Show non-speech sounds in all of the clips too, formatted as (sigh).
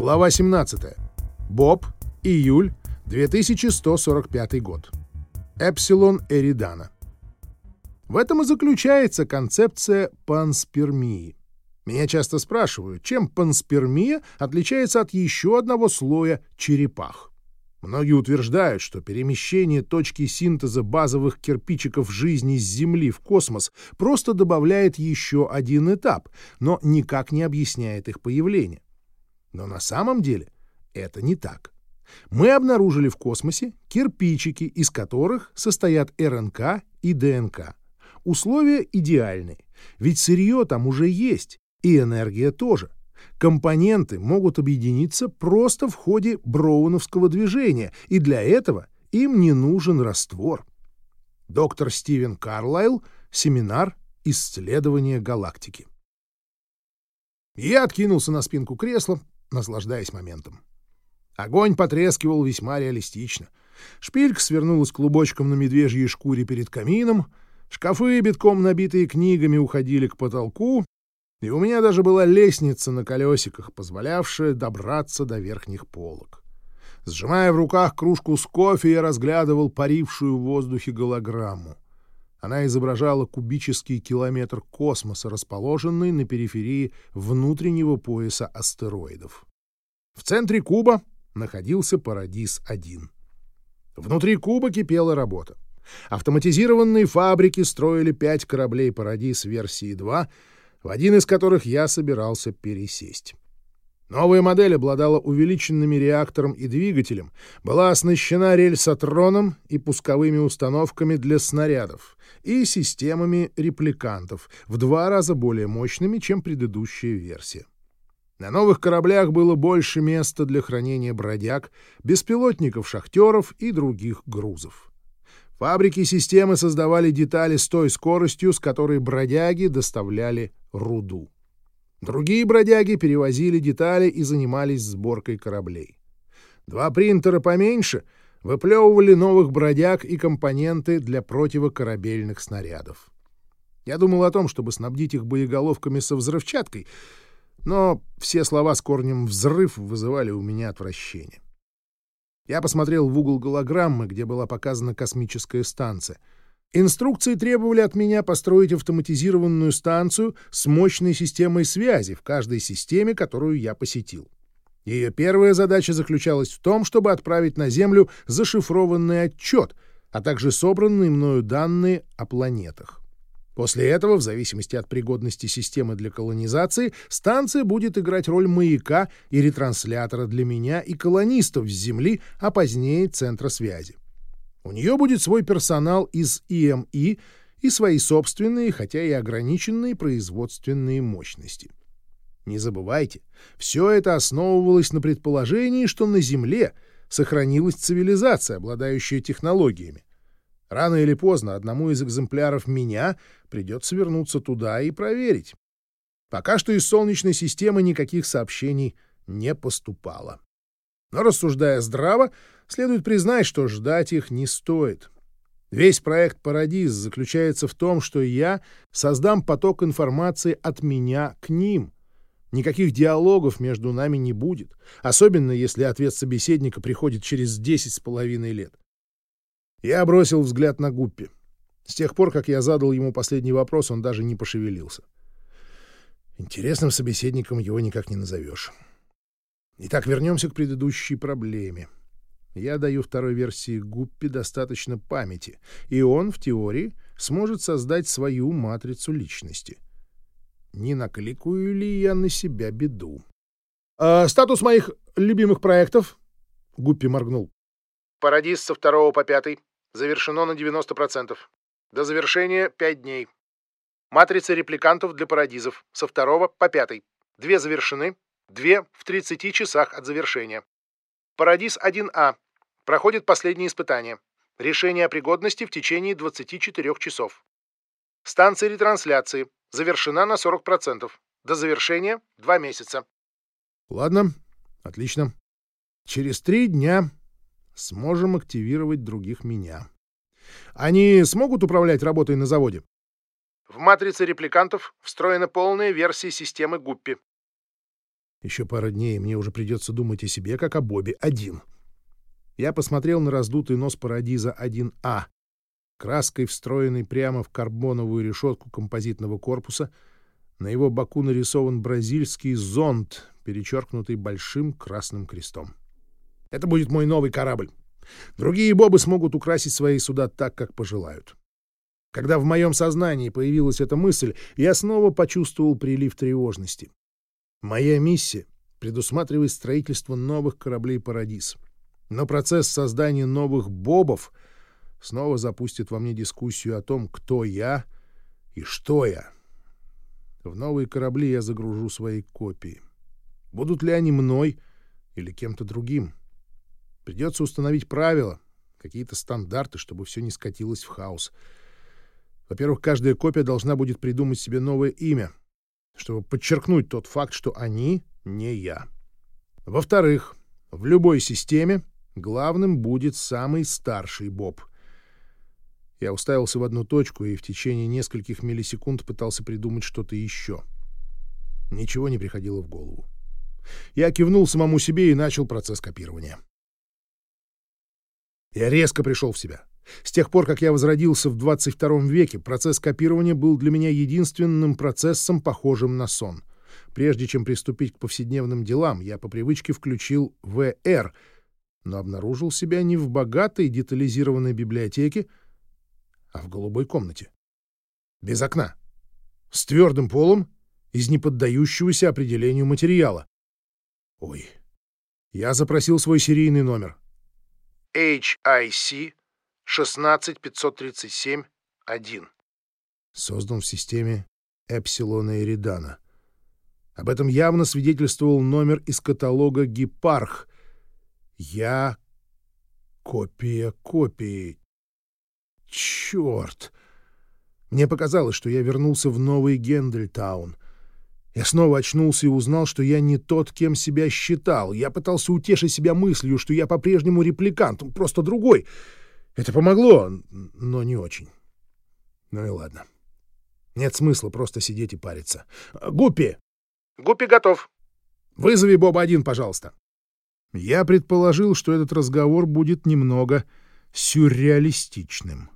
Глава 17. Боб. Июль. 2145 год. Эпсилон Эридана. В этом и заключается концепция панспермии. Меня часто спрашивают, чем панспермия отличается от еще одного слоя черепах. Многие утверждают, что перемещение точки синтеза базовых кирпичиков жизни с Земли в космос просто добавляет еще один этап, но никак не объясняет их появление. Но на самом деле это не так. Мы обнаружили в космосе кирпичики, из которых состоят РНК и ДНК. Условия идеальные, ведь сырье там уже есть, и энергия тоже. Компоненты могут объединиться просто в ходе броуновского движения, и для этого им не нужен раствор. Доктор Стивен Карлайл, семинар «Исследование галактики». Я откинулся на спинку кресла, наслаждаясь моментом. Огонь потрескивал весьма реалистично. Шпилька свернулась клубочком на медвежьей шкуре перед камином, шкафы, битком набитые книгами, уходили к потолку, и у меня даже была лестница на колесиках, позволявшая добраться до верхних полок. Сжимая в руках кружку с кофе, я разглядывал парившую в воздухе голограмму. Она изображала кубический километр космоса, расположенный на периферии внутреннего пояса астероидов. В центре куба находился Парадис-1. Внутри куба кипела работа. Автоматизированные фабрики строили пять кораблей «Парадис» версии 2, в один из которых я собирался пересесть. Новая модель обладала увеличенными реактором и двигателем, была оснащена рельсотроном и пусковыми установками для снарядов и системами репликантов в два раза более мощными, чем предыдущая версия. На новых кораблях было больше места для хранения бродяг, беспилотников, шахтеров и других грузов. Фабрики системы создавали детали с той скоростью, с которой бродяги доставляли руду. Другие бродяги перевозили детали и занимались сборкой кораблей. Два принтера поменьше выплевывали новых бродяг и компоненты для противокорабельных снарядов. Я думал о том, чтобы снабдить их боеголовками со взрывчаткой, но все слова с корнем «взрыв» вызывали у меня отвращение. Я посмотрел в угол голограммы, где была показана космическая станция. Инструкции требовали от меня построить автоматизированную станцию с мощной системой связи в каждой системе, которую я посетил. Ее первая задача заключалась в том, чтобы отправить на Землю зашифрованный отчет, а также собранные мною данные о планетах. После этого, в зависимости от пригодности системы для колонизации, станция будет играть роль маяка и ретранслятора для меня и колонистов с Земли, а позднее центра связи. У нее будет свой персонал из ИМИ и свои собственные, хотя и ограниченные производственные мощности. Не забывайте, все это основывалось на предположении, что на Земле сохранилась цивилизация, обладающая технологиями, Рано или поздно одному из экземпляров меня придется вернуться туда и проверить. Пока что из Солнечной системы никаких сообщений не поступало. Но, рассуждая здраво, следует признать, что ждать их не стоит. Весь проект «Парадиз» заключается в том, что я создам поток информации от меня к ним. Никаких диалогов между нами не будет, особенно если ответ собеседника приходит через десять с половиной лет. Я бросил взгляд на Гуппи. С тех пор, как я задал ему последний вопрос, он даже не пошевелился. Интересным собеседником его никак не назовешь. Итак, вернемся к предыдущей проблеме. Я даю второй версии Гуппи достаточно памяти, и он, в теории, сможет создать свою матрицу личности. Не накликаю ли я на себя беду? «А, «Статус моих любимых проектов?» — Гуппи моргнул. «Парадис со второго по пятый. Завершено на 90%. До завершения 5 дней. Матрица репликантов для парадизов. Со второго по пятый. Две завершены. Две в 30 часах от завершения. Парадиз 1А. Проходит последнее испытание. Решение о пригодности в течение 24 часов. Станция ретрансляции. Завершена на 40%. До завершения 2 месяца. Ладно, отлично. Через три дня сможем активировать других меня. Они смогут управлять работой на заводе? В матрице репликантов встроена полная версия системы Гуппи. Еще пара дней, мне уже придется думать о себе, как о Бобе один. Я посмотрел на раздутый нос Парадиза 1А, краской встроенный прямо в карбоновую решетку композитного корпуса. На его боку нарисован бразильский зонт, перечеркнутый большим красным крестом. Это будет мой новый корабль. Другие бобы смогут украсить свои суда так, как пожелают. Когда в моем сознании появилась эта мысль, я снова почувствовал прилив тревожности. Моя миссия предусматривает строительство новых кораблей «Парадис». Но процесс создания новых бобов снова запустит во мне дискуссию о том, кто я и что я. В новые корабли я загружу свои копии. Будут ли они мной или кем-то другим? Придется установить правила, какие-то стандарты, чтобы все не скатилось в хаос. Во-первых, каждая копия должна будет придумать себе новое имя, чтобы подчеркнуть тот факт, что они не я. Во-вторых, в любой системе главным будет самый старший Боб. Я уставился в одну точку и в течение нескольких миллисекунд пытался придумать что-то еще. Ничего не приходило в голову. Я кивнул самому себе и начал процесс копирования. Я резко пришел в себя. С тех пор, как я возродился в 22 веке, процесс копирования был для меня единственным процессом, похожим на сон. Прежде чем приступить к повседневным делам, я по привычке включил ВР, но обнаружил себя не в богатой детализированной библиотеке, а в голубой комнате. Без окна. С твердым полом, из неподдающегося определению материала. Ой. Я запросил свой серийный номер. HIC 16537-1. Создан в системе Эпсилона Эридана. Об этом явно свидетельствовал номер из каталога «Гепарх». Я... Копия копии. Черт! Мне показалось, что я вернулся в новый Гендельтаун. Я снова очнулся и узнал, что я не тот, кем себя считал. Я пытался утешить себя мыслью, что я по-прежнему репликант, просто другой. Это помогло, но не очень. Ну и ладно. Нет смысла просто сидеть и париться. Гуппи! Гуппи готов. Вызови Боба один, пожалуйста. Я предположил, что этот разговор будет немного сюрреалистичным.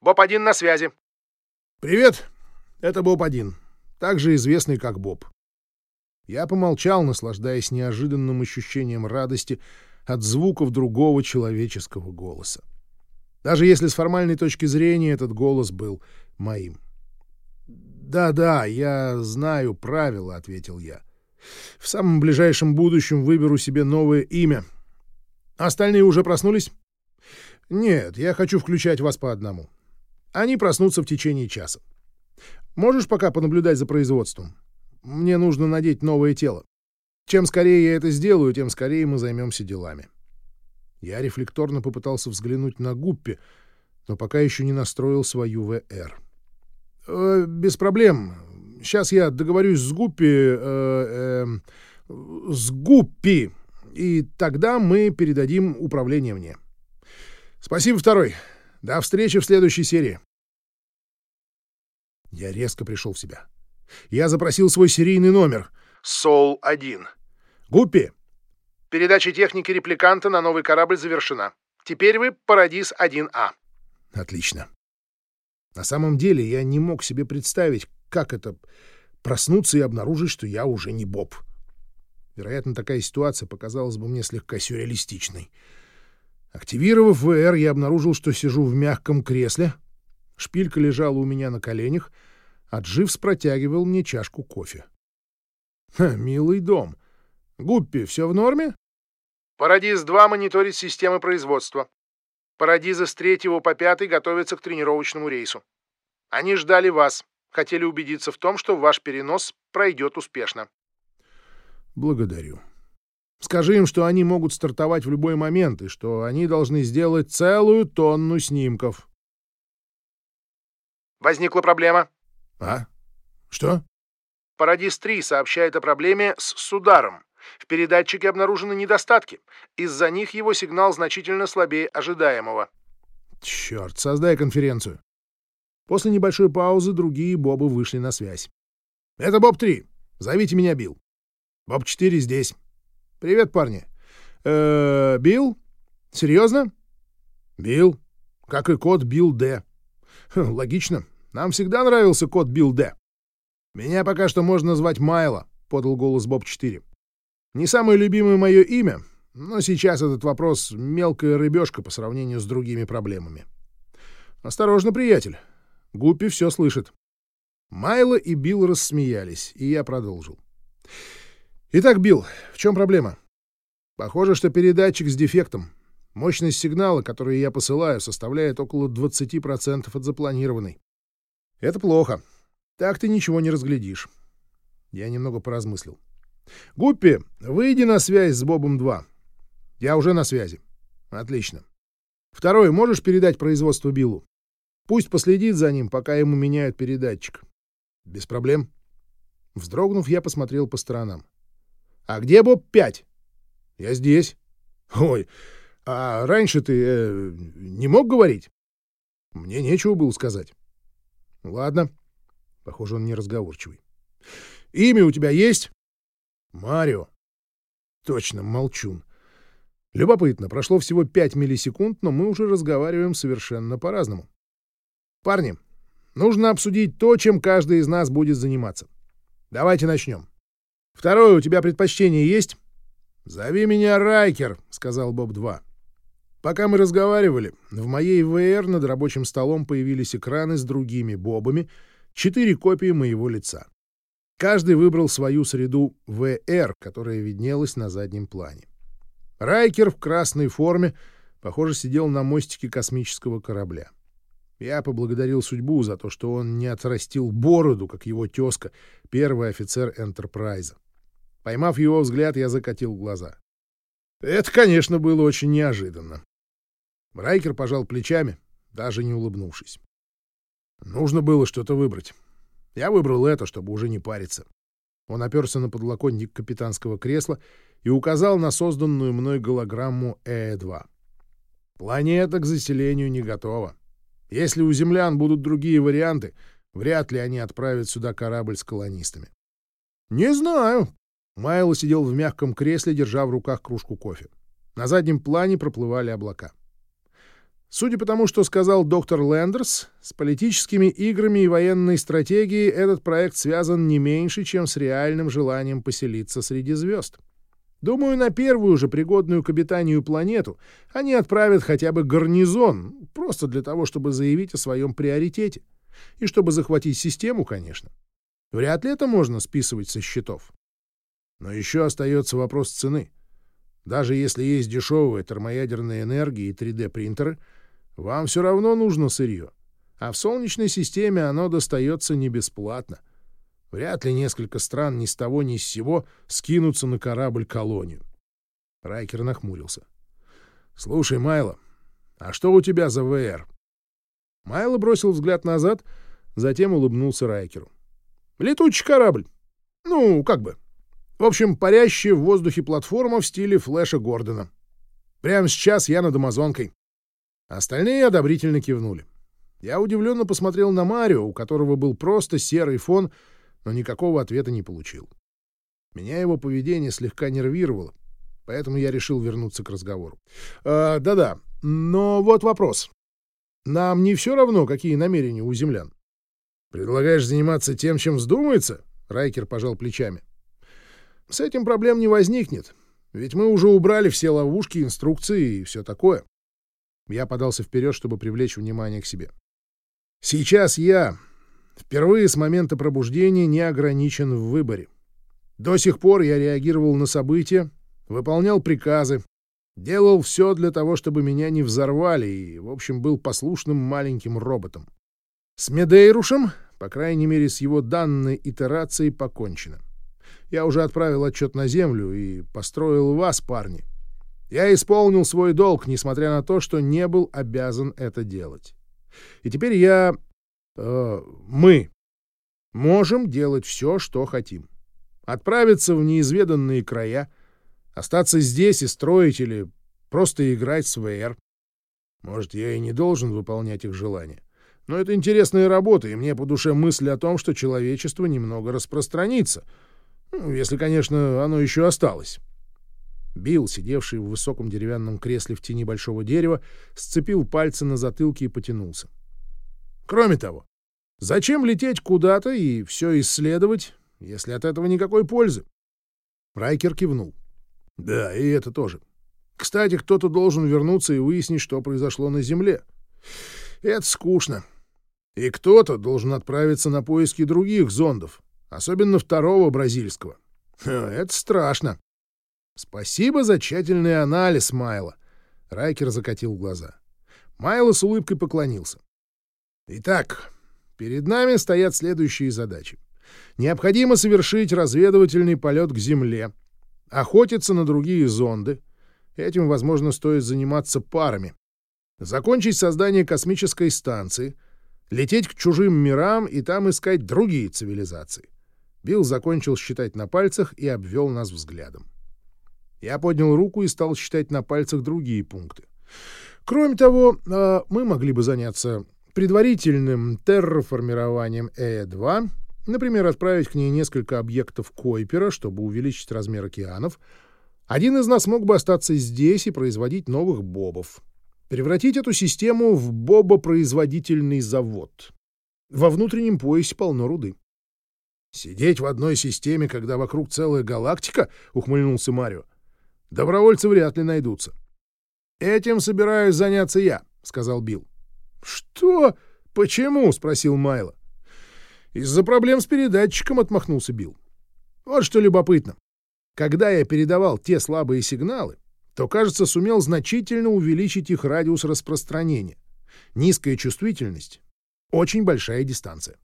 Боб-1 на связи. Привет, это Боб-1 также известный как Боб. Я помолчал, наслаждаясь неожиданным ощущением радости от звуков другого человеческого голоса. Даже если с формальной точки зрения этот голос был моим. «Да-да, я знаю правила», — ответил я. «В самом ближайшем будущем выберу себе новое имя. Остальные уже проснулись?» «Нет, я хочу включать вас по одному. Они проснутся в течение часа. Можешь пока понаблюдать за производством? Мне нужно надеть новое тело. Чем скорее я это сделаю, тем скорее мы займемся делами. Я рефлекторно попытался взглянуть на Гуппи, но пока еще не настроил свою ВР. «Э, «Без проблем. Сейчас я договорюсь с Гуппи... Э, э, с Гуппи, и тогда мы передадим управление мне. Спасибо, второй. До встречи в следующей серии». Я резко пришел в себя. Я запросил свой серийный номер. Сол-1. Гуппи. Передача техники репликанта на новый корабль завершена. Теперь вы Парадис-1А. Отлично. На самом деле я не мог себе представить, как это проснуться и обнаружить, что я уже не Боб. Вероятно, такая ситуация показалась бы мне слегка сюрреалистичной. Активировав ВР, я обнаружил, что сижу в мягком кресле — Шпилька лежала у меня на коленях, а Дживс протягивал мне чашку кофе. Ха, милый дом. Гуппи, все в норме? Парадиз-2 мониторит системы производства. Парадиза с третьего по пятый готовятся к тренировочному рейсу. Они ждали вас, хотели убедиться в том, что ваш перенос пройдет успешно. Благодарю. Скажи им, что они могут стартовать в любой момент и что они должны сделать целую тонну снимков. Возникла проблема. А? Что? Парадис-3 сообщает о проблеме с сударом. В передатчике обнаружены недостатки. Из-за них его сигнал значительно слабее ожидаемого. Черт, создай конференцию. После небольшой паузы другие Бобы вышли на связь. Это Боб-3. Зовите меня Билл. Боб-4 здесь. Привет, парни. Э -э, Билл? Серьезно? Билл. Как и код Билл Д. Хм, логично. Нам всегда нравился код Билл Д. Меня пока что можно назвать Майло, подал голос Боб-4. Не самое любимое мое имя, но сейчас этот вопрос — мелкая рыбешка по сравнению с другими проблемами. Осторожно, приятель. Гуппи все слышит. Майло и Билл рассмеялись, и я продолжил. Итак, Билл, в чем проблема? Похоже, что передатчик с дефектом. Мощность сигнала, который я посылаю, составляет около 20% от запланированной. Это плохо. Так ты ничего не разглядишь. Я немного поразмыслил. Гуппи, выйди на связь с Бобом-2. Я уже на связи. Отлично. Второй, можешь передать производство Биллу? Пусть последит за ним, пока ему меняют передатчик. Без проблем. Вздрогнув, я посмотрел по сторонам. А где Боб-5? Я здесь. Ой, а раньше ты э, не мог говорить? Мне нечего было сказать. Ладно. Похоже, он неразговорчивый. Имя у тебя есть? Марио. Точно, молчун. Любопытно, прошло всего 5 миллисекунд, но мы уже разговариваем совершенно по-разному. Парни, нужно обсудить то, чем каждый из нас будет заниматься. Давайте начнем. Второе, у тебя предпочтение есть? Зови меня Райкер, сказал Боб-2. Пока мы разговаривали, в моей ВР над рабочим столом появились экраны с другими Бобами, четыре копии моего лица. Каждый выбрал свою среду ВР, которая виднелась на заднем плане. Райкер в красной форме, похоже, сидел на мостике космического корабля. Я поблагодарил судьбу за то, что он не отрастил бороду, как его тезка, первый офицер Энтерпрайза. Поймав его взгляд, я закатил глаза. Это, конечно, было очень неожиданно. Райкер пожал плечами, даже не улыбнувшись. Нужно было что-то выбрать. Я выбрал это, чтобы уже не париться. Он оперся на подлокотник капитанского кресла и указал на созданную мной голограмму Э2. Планета к заселению не готова. Если у землян будут другие варианты, вряд ли они отправят сюда корабль с колонистами. — Не знаю. Майло сидел в мягком кресле, держа в руках кружку кофе. На заднем плане проплывали облака. Судя по тому, что сказал доктор Лендерс, с политическими играми и военной стратегией этот проект связан не меньше, чем с реальным желанием поселиться среди звезд. Думаю, на первую же пригодную к обитанию планету они отправят хотя бы гарнизон, просто для того, чтобы заявить о своем приоритете. И чтобы захватить систему, конечно. Вряд ли это можно списывать со счетов. Но еще остается вопрос цены. Даже если есть дешевая термоядерная энергия и 3D-принтеры — вам все равно нужно сырье. А в Солнечной системе оно достается не бесплатно. Вряд ли несколько стран ни с того ни с сего скинутся на корабль-колонию. Райкер нахмурился. — Слушай, Майло, а что у тебя за ВР? Майло бросил взгляд назад, затем улыбнулся Райкеру. — Летучий корабль. Ну, как бы. В общем, парящая в воздухе платформа в стиле Флэша Гордона. Прямо сейчас я над Амазонкой. Остальные одобрительно кивнули. Я удивленно посмотрел на Марио, у которого был просто серый фон, но никакого ответа не получил. Меня его поведение слегка нервировало, поэтому я решил вернуться к разговору. «А, «Да-да, но вот вопрос. Нам не все равно, какие намерения у землян?» «Предлагаешь заниматься тем, чем вздумается?» — Райкер пожал плечами. «С этим проблем не возникнет, ведь мы уже убрали все ловушки, инструкции и все такое. Я подался вперед, чтобы привлечь внимание к себе. Сейчас я, впервые с момента пробуждения, не ограничен в выборе. До сих пор я реагировал на события, выполнял приказы, делал все для того, чтобы меня не взорвали и, в общем, был послушным маленьким роботом. С Медейрушем, по крайней мере, с его данной итерацией покончено. Я уже отправил отчет на Землю и построил вас, парни, я исполнил свой долг, несмотря на то, что не был обязан это делать. И теперь я... Э, мы можем делать все, что хотим. Отправиться в неизведанные края, остаться здесь и строить или просто играть с ВР. Может, я и не должен выполнять их желания. Но это интересная работа, и мне по душе мысль о том, что человечество немного распространится. Ну, если, конечно, оно еще осталось. Билл, сидевший в высоком деревянном кресле в тени большого дерева, сцепил пальцы на затылке и потянулся. Кроме того, зачем лететь куда-то и все исследовать, если от этого никакой пользы? Райкер кивнул. Да, и это тоже. Кстати, кто-то должен вернуться и выяснить, что произошло на Земле. Это скучно. И кто-то должен отправиться на поиски других зондов, особенно второго бразильского. Это страшно. Спасибо за тщательный анализ, Майло. Райкер закатил глаза. Майло с улыбкой поклонился. Итак, перед нами стоят следующие задачи. Необходимо совершить разведывательный полет к Земле, охотиться на другие зонды. Этим, возможно, стоит заниматься парами. Закончить создание космической станции, лететь к чужим мирам и там искать другие цивилизации. Билл закончил считать на пальцах и обвел нас взглядом. Я поднял руку и стал считать на пальцах другие пункты. Кроме того, а, мы могли бы заняться предварительным терраформированием Э2, например, отправить к ней несколько объектов Койпера, чтобы увеличить размер океанов. Один из нас мог бы остаться здесь и производить новых бобов. Превратить эту систему в бобопроизводительный завод. Во внутреннем поясе полно руды. «Сидеть в одной системе, когда вокруг целая галактика?» — ухмыльнулся Марио. Добровольцы вряд ли найдутся. Этим собираюсь заняться я, сказал Билл. Что? Почему? спросил Майло. Из-за проблем с передатчиком отмахнулся Билл. Вот что любопытно. Когда я передавал те слабые сигналы, то, кажется, сумел значительно увеличить их радиус распространения. Низкая чувствительность — очень большая дистанция.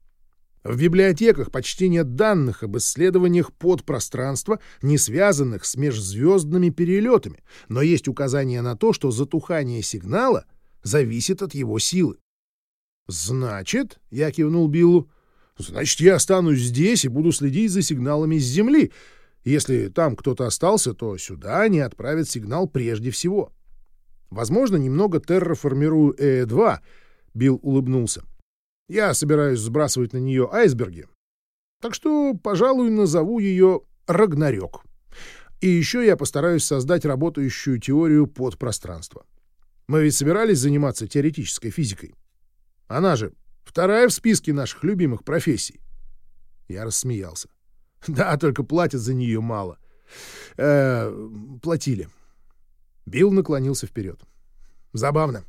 В библиотеках почти нет данных об исследованиях подпространства, не связанных с межзвездными перелетами, но есть указания на то, что затухание сигнала зависит от его силы. «Значит, — я кивнул Биллу, — значит, я останусь здесь и буду следить за сигналами с Земли. Если там кто-то остался, то сюда они отправят сигнал прежде всего. Возможно, немного терраформирую Э2, — Билл улыбнулся. — я собираюсь сбрасывать на нее айсберги. Так что, пожалуй, назову ее Рагнарёк. И еще я постараюсь создать работающую теорию подпространства. Мы ведь собирались заниматься теоретической физикой. Она же вторая в списке наших любимых профессий. Я рассмеялся. (laughs) Да, только платят за нее мало. Э -э, платили. Билл наклонился вперед. Забавно.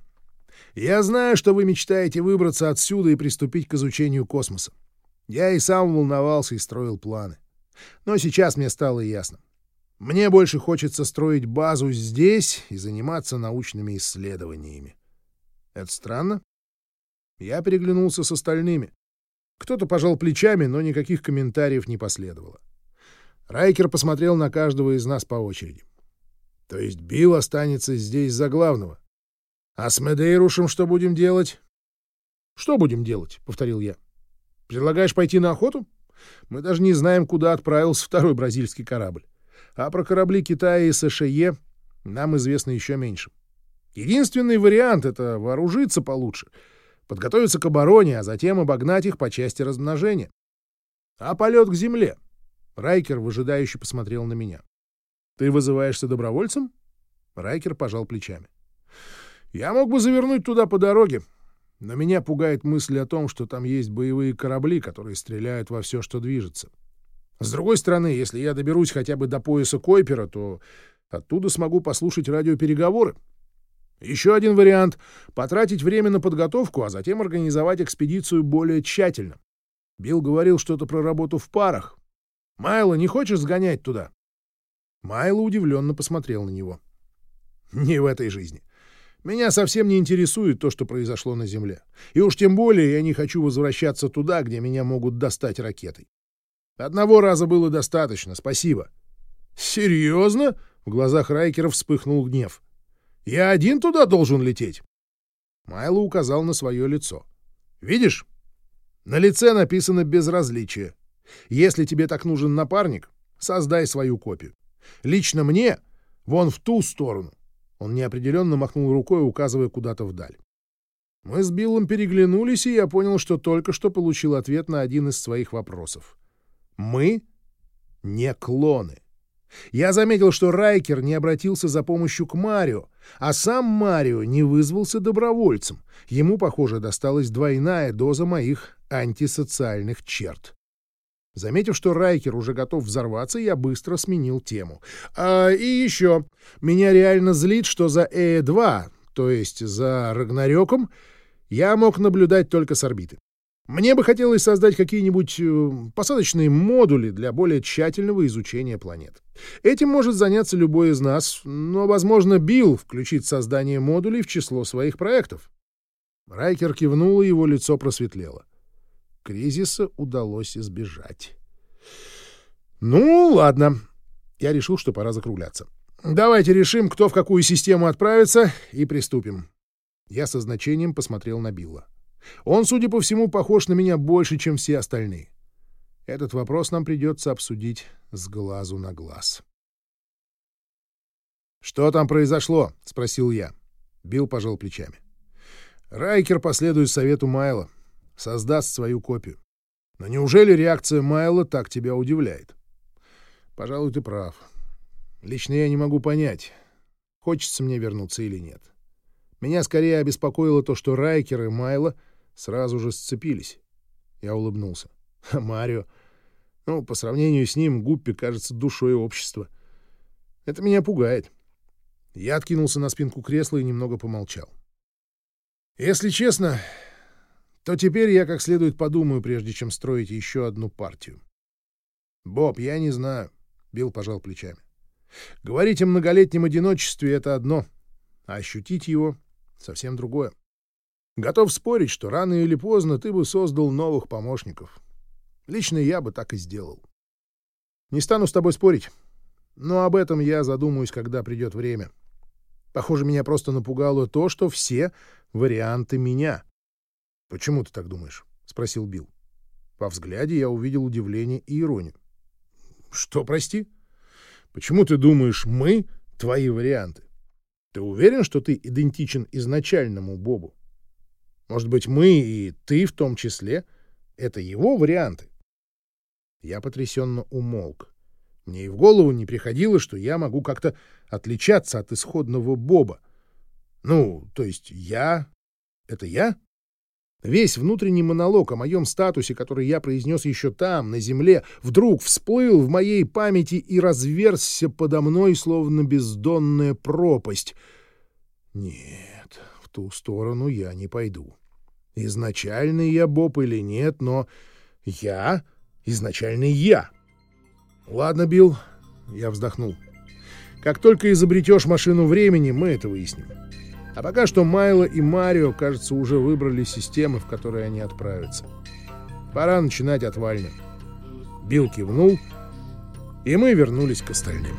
Я знаю, что вы мечтаете выбраться отсюда и приступить к изучению космоса. Я и сам волновался и строил планы. Но сейчас мне стало ясно. Мне больше хочется строить базу здесь и заниматься научными исследованиями. Это странно? Я переглянулся с остальными. Кто-то пожал плечами, но никаких комментариев не последовало. Райкер посмотрел на каждого из нас по очереди. То есть Билл останется здесь за главного. А с Медейрушем что будем делать? Что будем делать? повторил я. Предлагаешь пойти на охоту? Мы даже не знаем, куда отправился второй бразильский корабль. А про корабли Китая и США нам известно еще меньше. Единственный вариант — это вооружиться получше, подготовиться к обороне, а затем обогнать их по части размножения. А полет к земле? Райкер выжидающе посмотрел на меня. Ты вызываешься добровольцем? Райкер пожал плечами. Я мог бы завернуть туда по дороге, но меня пугает мысль о том, что там есть боевые корабли, которые стреляют во все, что движется. С другой стороны, если я доберусь хотя бы до пояса Койпера, то оттуда смогу послушать радиопереговоры. Еще один вариант — потратить время на подготовку, а затем организовать экспедицию более тщательно. Билл говорил что-то про работу в парах. «Майло, не хочешь сгонять туда?» Майло удивленно посмотрел на него. «Не в этой жизни. Меня совсем не интересует то, что произошло на Земле. И уж тем более я не хочу возвращаться туда, где меня могут достать ракетой. Одного раза было достаточно, спасибо. Серьезно? В глазах Райкера вспыхнул гнев. Я один туда должен лететь? Майло указал на свое лицо. Видишь? На лице написано «безразличие». Если тебе так нужен напарник, создай свою копию. Лично мне вон в ту сторону он неопределенно махнул рукой, указывая куда-то вдаль. Мы с Биллом переглянулись, и я понял, что только что получил ответ на один из своих вопросов. «Мы?» не клоны. Я заметил, что Райкер не обратился за помощью к Марио, а сам Марио не вызвался добровольцем. Ему, похоже, досталась двойная доза моих антисоциальных черт. Заметив, что Райкер уже готов взорваться, я быстро сменил тему. А, и еще. Меня реально злит, что за Э2, то есть за Рагнарёком, я мог наблюдать только с орбиты. Мне бы хотелось создать какие-нибудь э, посадочные модули для более тщательного изучения планет. Этим может заняться любой из нас, но, возможно, Билл включит создание модулей в число своих проектов. Райкер кивнул, и его лицо просветлело. Кризиса удалось избежать. «Ну, ладно». Я решил, что пора закругляться. «Давайте решим, кто в какую систему отправится, и приступим». Я со значением посмотрел на Билла. Он, судя по всему, похож на меня больше, чем все остальные. Этот вопрос нам придется обсудить с глазу на глаз. «Что там произошло?» — спросил я. Билл пожал плечами. Райкер последует совету Майла создаст свою копию. Но неужели реакция Майла так тебя удивляет? Пожалуй, ты прав. Лично я не могу понять, хочется мне вернуться или нет. Меня скорее обеспокоило то, что Райкер и Майла сразу же сцепились. Я улыбнулся. А Марио... Ну, по сравнению с ним, Гуппи кажется душой общества. Это меня пугает. Я откинулся на спинку кресла и немного помолчал. Если честно, то теперь я как следует подумаю, прежде чем строить еще одну партию. Боб, я не знаю. Билл пожал плечами. Говорить о многолетнем одиночестве — это одно, а ощутить его — совсем другое. Готов спорить, что рано или поздно ты бы создал новых помощников. Лично я бы так и сделал. Не стану с тобой спорить, но об этом я задумаюсь, когда придет время. Похоже, меня просто напугало то, что все варианты меня. «Почему ты так думаешь?» — спросил Билл. По взгляде я увидел удивление и иронию. «Что, прости? Почему ты думаешь, мы — твои варианты? Ты уверен, что ты идентичен изначальному Бобу? Может быть, мы и ты в том числе — это его варианты?» Я потрясенно умолк. Мне и в голову не приходило, что я могу как-то отличаться от исходного Боба. Ну, то есть я — это я? Весь внутренний монолог о моем статусе, который я произнес еще там, на земле, вдруг всплыл в моей памяти и разверзся подо мной, словно бездонная пропасть. Нет, в ту сторону я не пойду. Изначальный я Боб или нет, но я — изначальный я. Ладно, Билл, я вздохнул. Как только изобретешь машину времени, мы это выясним. А пока что Майло и Марио, кажется, уже выбрали системы, в которые они отправятся. Пора начинать отвальным. Билл кивнул, и мы вернулись к остальным.